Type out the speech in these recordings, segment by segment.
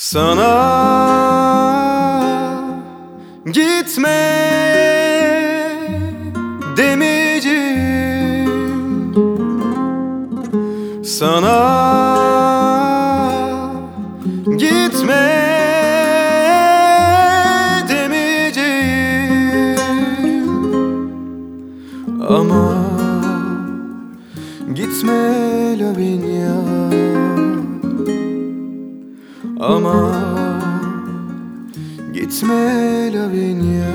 Sana gitme demeyeceğim. Sana gitme demeyeceğim. Ama gitme Lavinia ama gitme Lavinia.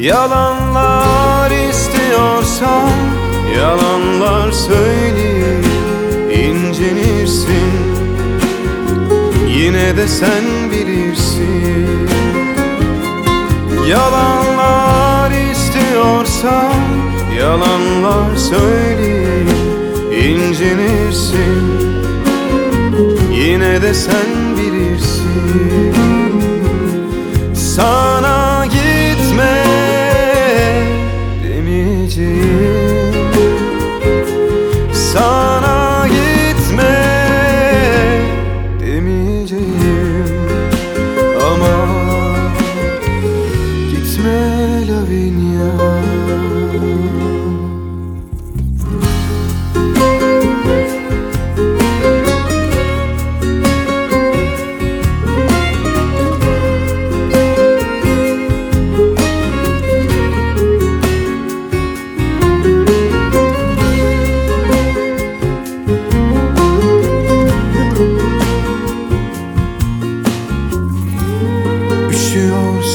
Yalanlar istiyorsan Yalanlar söyleyip incinirsin. Yine de sen bilirsin. Yalanlar istiyorsan Yalanlar söyleyip incinirsin Yine de sen bilirsin. Sana gitme demeyeceğim. Sana gitme demeyeceğim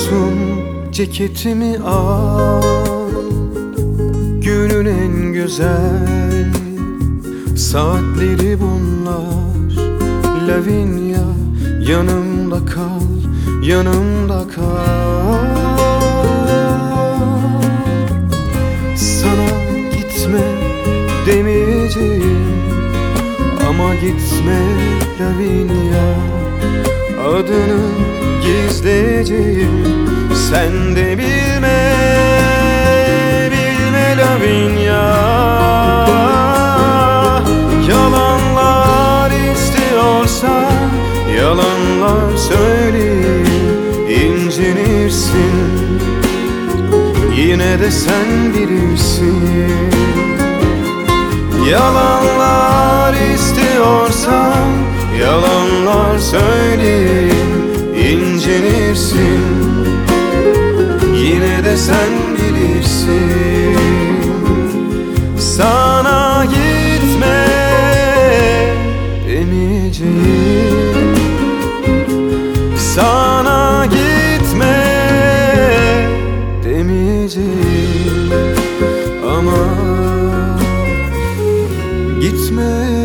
Üşüyorsun ceketimi al. Günün en güzel saatleri bunlar. Lavinia yanımda kal, yanımda kal. Sana gitme demeyeceğim Ama gitme Lavinia. Adını gizleyeceğim Sen de bilme Bilme Lavinia Yalanlar istiyorsan Yalanlar söyleyip incinirsin. Yine de sen bilirsin. Yalanlar istiyorsan Yalanlar söyleyip incinirsin de sen bilirsin. Sana gitme demeyeceğim. Sana gitme demeyeceğim. Ama Gitme